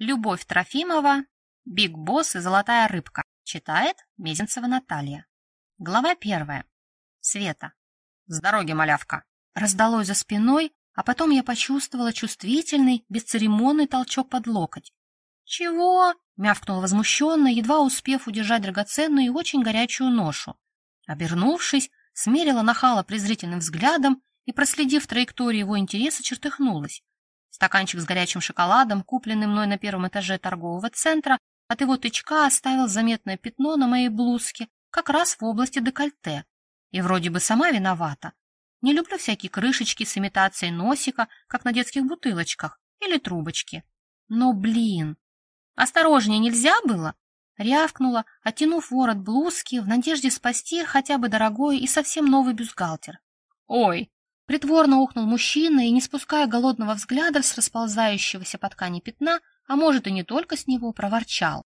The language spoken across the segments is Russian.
Любовь Трофимова, Биг Босс и Золотая рыбка. Читает Мезенцева Наталья. Глава первая. Света. С дороги, малявка. Раздалось за спиной, а потом я почувствовала чувствительный, бесцеремонный толчок под локоть. «Чего?» — мявкнула возмущенно, едва успев удержать драгоценную и очень горячую ношу. Обернувшись, смерила нахала презрительным взглядом и, проследив траекторию его интереса, чертыхнулась. Стаканчик с горячим шоколадом, купленный мной на первом этаже торгового центра, от его тычка оставил заметное пятно на моей блузке, как раз в области декольте. И вроде бы сама виновата. Не люблю всякие крышечки с имитацией носика, как на детских бутылочках, или трубочки. Но, блин, осторожнее нельзя было? Рявкнула, оттянув ворот блузки в надежде спасти хотя бы дорогой и совсем новый бюстгальтер. «Ой, Притворно ухнул мужчина и, не спуская голодного взгляда с расползающегося по ткани пятна, а может и не только с него, проворчал.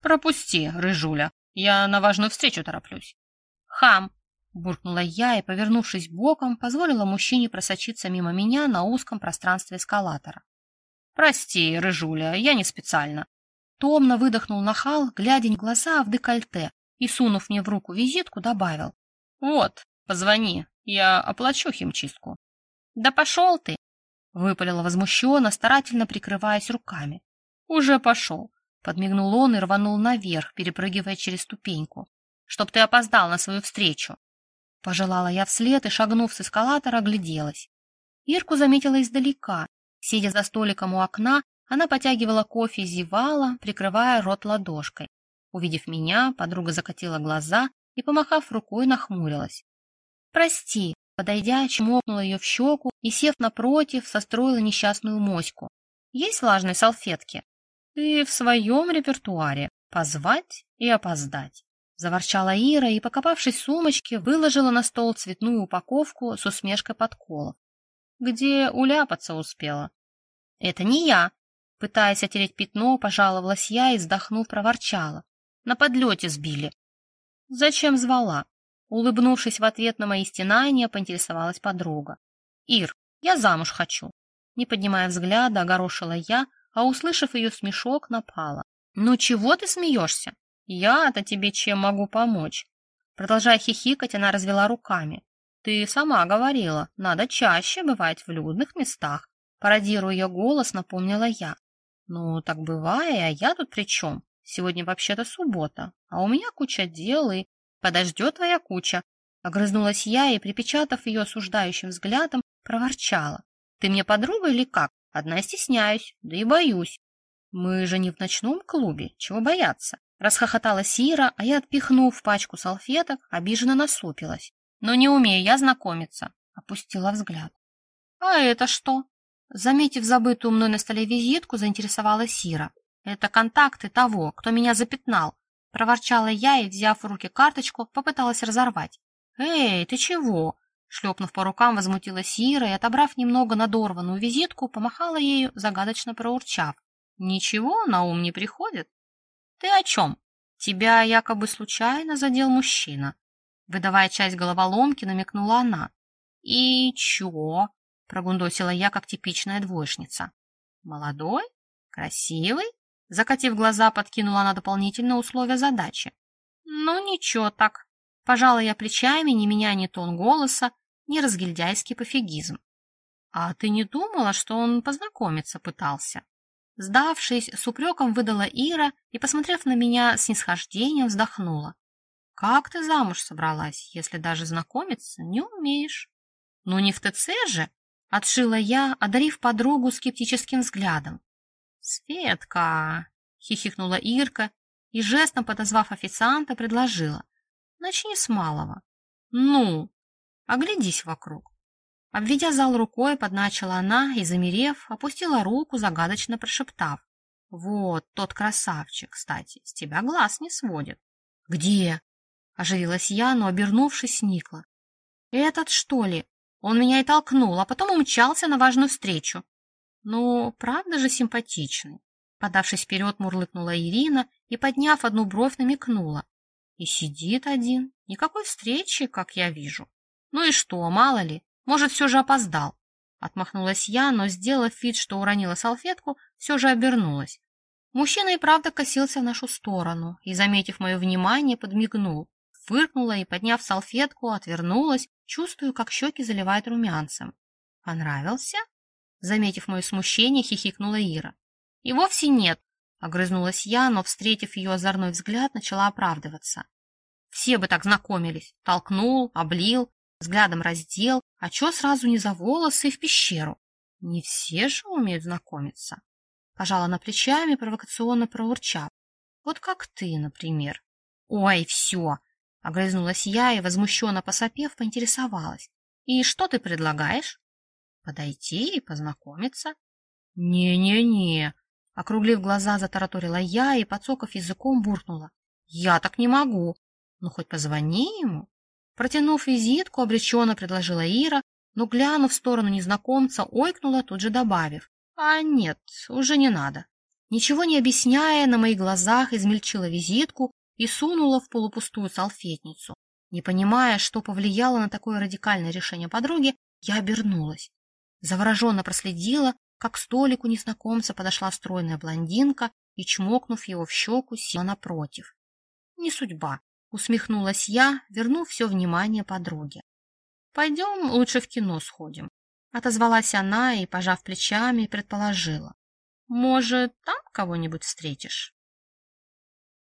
«Пропусти, рыжуля, я на важную встречу тороплюсь». «Хам!» — буркнула я и, повернувшись боком, позволила мужчине просочиться мимо меня на узком пространстве эскалатора. «Прости, рыжуля, я не специально». Томно выдохнул нахал, глядя в глаза, а в декольте, и, сунув мне в руку визитку, добавил. «Вот, позвони, я оплачу химчистку. Да пошел ты! Выпалила возмущенно, старательно прикрываясь руками. Уже пошел. Подмигнул он и рванул наверх, перепрыгивая через ступеньку. Чтоб ты опоздал на свою встречу. Пожелала я вслед и, шагнув с эскалатора, огляделась. Ирку заметила издалека. Сидя за столиком у окна, она потягивала кофе и зевала, прикрывая рот ладошкой. Увидев меня, подруга закатила глаза и, помахав рукой, нахмурилась. «Прости», подойдя, чмокнула ее в щеку и, сев напротив, состроила несчастную моську. «Есть влажные салфетки?» «Ты в своем репертуаре. Позвать и опоздать». Заворчала Ира и, покопавшись в сумочке, выложила на стол цветную упаковку с усмешкой подколов. «Где уляпаться успела?» «Это не я», Пытаясь отереть пятно, пожаловалась я и, вздохнув, проворчала. На подлете сбили. Зачем звала? Улыбнувшись в ответ на мои стенания, поинтересовалась подруга. «Ир, я замуж хочу!» Не поднимая взгляда, огорошила я, а, услышав ее смешок, напала. «Ну чего ты смеешься? Я-то тебе чем могу помочь?» Продолжая хихикать, она развела руками. «Ты сама говорила, надо чаще бывать в людных местах». Пародируя ее голос, напомнила я. «Ну, так бывает, а я тут при чем? Сегодня вообще-то суббота, а у меня куча дел и...» Подождет твоя куча. Огрызнулась я и, припечатав ее осуждающим взглядом, проворчала. Ты мне подруга или как? Одна стесняюсь, да и боюсь. Мы же не в ночном клубе, чего бояться? Расхохотала Сира, а я, отпихнув пачку салфеток, обиженно насупилась. Но не умею я знакомиться. Опустила взгляд. А это что? Заметив забытую мной на столе визитку, заинтересовалась Сира. Это контакты того, кто меня запятнал. Проворчала я и, взяв в руки карточку, попыталась разорвать. «Эй, ты чего?» Шлепнув по рукам, возмутилась Ира и, отобрав немного надорванную визитку, помахала ею, загадочно проурчав. «Ничего на ум не приходит?» «Ты о чем?» «Тебя якобы случайно задел мужчина». Выдавая часть головоломки, намекнула она. «И чё?» — прогундосила я, как типичная двоечница. «Молодой? Красивый?» Закатив глаза, подкинула она дополнительные условия задачи. Ну, ничего так. Пожала я плечами, не меняя ни тон голоса, ни разгильдяйский пофигизм. А ты не думала, что он познакомиться пытался? Сдавшись, с упреком выдала Ира и, посмотрев на меня с нисхождением, вздохнула. Как ты замуж собралась, если даже знакомиться не умеешь? Ну не в ТЦ же, отшила я, одарив подругу скептическим взглядом. «Светка!» — хихикнула Ирка и, жестом подозвав официанта, предложила. «Начни с малого». «Ну?» «Оглядись вокруг». Обведя зал рукой, подначила она и, замерев, опустила руку, загадочно прошептав. «Вот тот красавчик, кстати, с тебя глаз не сводит». «Где?» — оживилась я, но, обернувшись, сникла. «Этот, что ли? Он меня и толкнул, а потом умчался на важную встречу. Ну, правда же симпатичный. Подавшись вперед, мурлыкнула Ирина и, подняв одну бровь, намекнула. И сидит один. Никакой встречи, как я вижу. Ну и что, мало ли, может, все же опоздал. Отмахнулась я, но, сделав вид, что уронила салфетку, все же обернулась. Мужчина и правда косился в нашу сторону и, заметив мое внимание, подмигнул. Фыркнула и, подняв салфетку, отвернулась, чувствую, как щеки заливают румянцем. «Понравился?» Заметив мое смущение, хихикнула Ира. «И вовсе нет», — огрызнулась я, но, встретив ее озорной взгляд, начала оправдываться. «Все бы так знакомились. Толкнул, облил, взглядом раздел, а чё сразу не за волосы и в пещеру? Не все же умеют знакомиться». Пожала на плечами, провокационно проурчав. «Вот как ты, например». «Ой, все!» — огрызнулась я и, возмущенно посопев, поинтересовалась. «И что ты предлагаешь?» Подойти и познакомиться? Не-не-не. Округлив глаза, затараторила я и, подсоков языком, буркнула. Я так не могу. Ну, хоть позвони ему. Протянув визитку, обреченно предложила Ира, но, глянув в сторону незнакомца, ойкнула, тут же добавив. А нет, уже не надо. Ничего не объясняя, на моих глазах измельчила визитку и сунула в полупустую салфетницу. Не понимая, что повлияло на такое радикальное решение подруги, я обернулась. Завороженно проследила, как к столику незнакомца подошла стройная блондинка и, чмокнув его в щеку, села напротив. «Не судьба», — усмехнулась я, вернув все внимание подруге. «Пойдем лучше в кино сходим», — отозвалась она и, пожав плечами, предположила. «Может, там кого-нибудь встретишь?»